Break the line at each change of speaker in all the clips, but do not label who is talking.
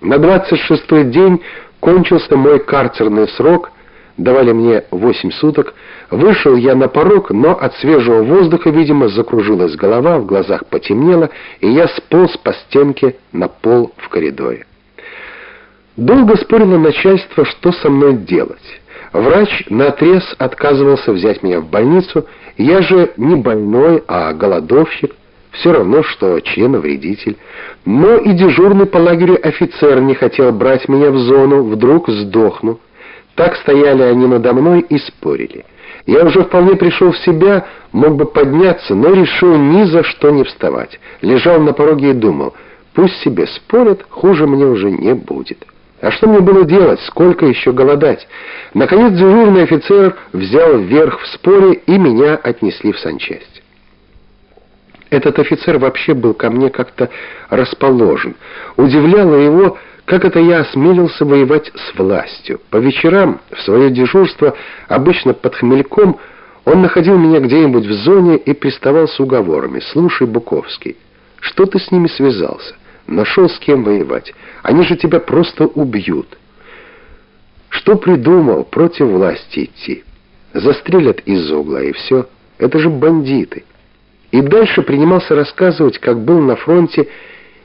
На 26-й день кончился мой карцерный срок, давали мне 8 суток. Вышел я на порог, но от свежего воздуха, видимо, закружилась голова, в глазах потемнело, и я сполз по стенке на пол в коридоре. Долго спорило начальство, что со мной делать. Врач наотрез отказывался взять меня в больницу, я же не больной, а голодовщик все равно, что членовредитель. Но и дежурный по лагерю офицер не хотел брать меня в зону, вдруг сдохну. Так стояли они надо мной и спорили. Я уже вполне пришел в себя, мог бы подняться, но решил ни за что не вставать. Лежал на пороге и думал, пусть себе спорят, хуже мне уже не будет. А что мне было делать? Сколько еще голодать? Наконец дежурный офицер взял верх в споре, и меня отнесли в санчасть. Этот офицер вообще был ко мне как-то расположен. Удивляло его, как это я осмелился воевать с властью. По вечерам в свое дежурство, обычно под хмельком, он находил меня где-нибудь в зоне и приставал с уговорами. «Слушай, Буковский, что ты с ними связался? Нашел с кем воевать? Они же тебя просто убьют». Что придумал против власти идти? Застрелят из угла и все. Это же бандиты. И дальше принимался рассказывать, как был на фронте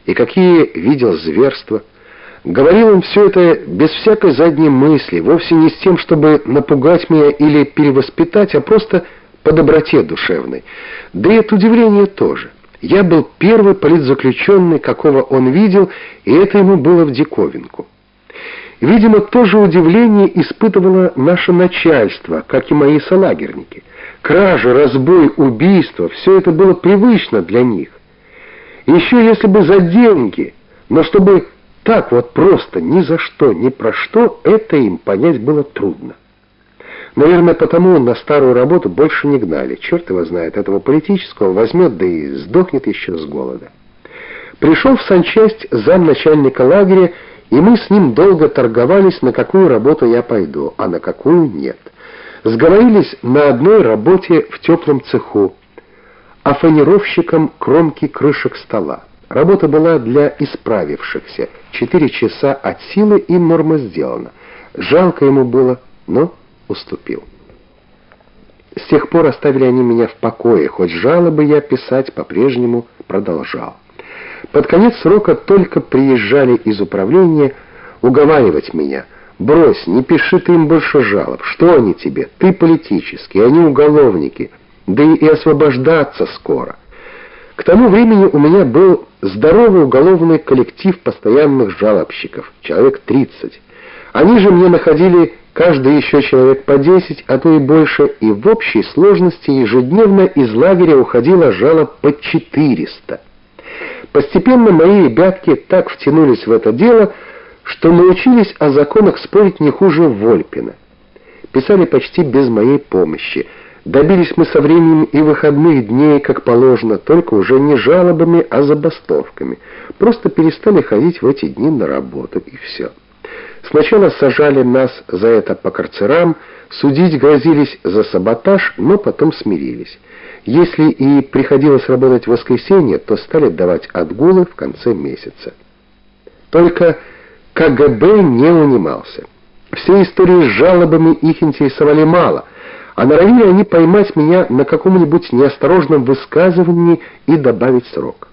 и какие видел зверства. Говорил он все это без всякой задней мысли, вовсе не с тем, чтобы напугать меня или перевоспитать, а просто по доброте душевной. Да и от удивления тоже. Я был первый политзаключенный, какого он видел, и это ему было в диковинку. Видимо, то же удивление испытывало наше начальство, как и мои солагерники. Кража, разбой, убийство — все это было привычно для них. Еще если бы за деньги, но чтобы так вот просто, ни за что, ни про что, это им понять было трудно. Наверное, потому на старую работу больше не гнали. Черт его знает, этого политического возьмет, да и сдохнет еще с голода. Пришел в санчасть замначальника лагеря, и мы с ним долго торговались, на какую работу я пойду, а на какую нет. Сговорились на одной работе в теплом цеху, а фанеровщиком кромки крышек стола. Работа была для исправившихся. Четыре часа от силы и норма сделана. Жалко ему было, но уступил. С тех пор оставили они меня в покое, хоть жалобы я писать по-прежнему продолжал. Под конец срока только приезжали из управления уговаривать меня – Брось, не пиши ты им больше жалоб. Что они тебе? Ты политический, они уголовники. Да и освобождаться скоро. К тому времени у меня был здоровый уголовный коллектив постоянных жалобщиков, человек 30. Они же мне находили каждый еще человек по 10, а то и больше, и в общей сложности ежедневно из лагеря уходило жалоб по 400. Постепенно мои ребятки так втянулись в это дело, что научились о законах спорить не хуже Вольпина. Писали почти без моей помощи. Добились мы со временем и выходных дней, как положено, только уже не жалобами, а забастовками. Просто перестали ходить в эти дни на работу, и все. Сначала сажали нас за это по карцерам, судить грозились за саботаж, но потом смирились. Если и приходилось работать в воскресенье, то стали давать отгулы в конце месяца. Только КГБ не унимался. Все истории с жалобами их интересовали мало, а норовили они поймать меня на каком-нибудь неосторожном высказывании и добавить срок.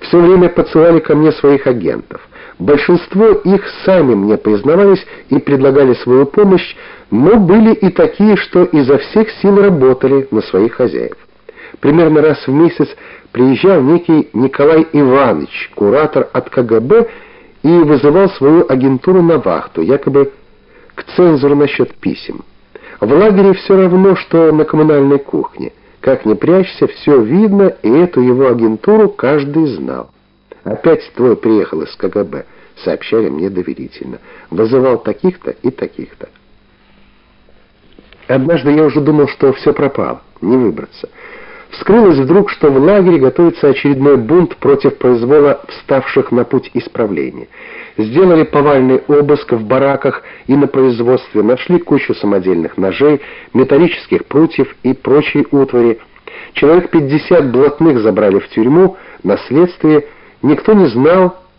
Все время подсылали ко мне своих агентов. Большинство их сами мне признавались и предлагали свою помощь, но были и такие, что изо всех сил работали на своих хозяев. Примерно раз в месяц приезжал некий Николай Иванович, куратор от КГБ, и вызывал свою агентуру на вахту, якобы к цензору насчет писем. В лагере все равно, что на коммунальной кухне. Как ни прячься, все видно, и эту его агентуру каждый знал. «Опять твой приехал из КГБ», — сообщали мне доверительно. «Вызывал таких-то и таких-то». Однажды я уже думал, что все пропало, не выбраться. Вскрылось вдруг, что в лагере готовится очередной бунт против произвола вставших на путь исправления. Сделали повальный обыск в бараках и на производстве, нашли кучу самодельных ножей, металлических прутьев и прочей утвари. Человек 50 блатных забрали в тюрьму, на следствие никто не знал,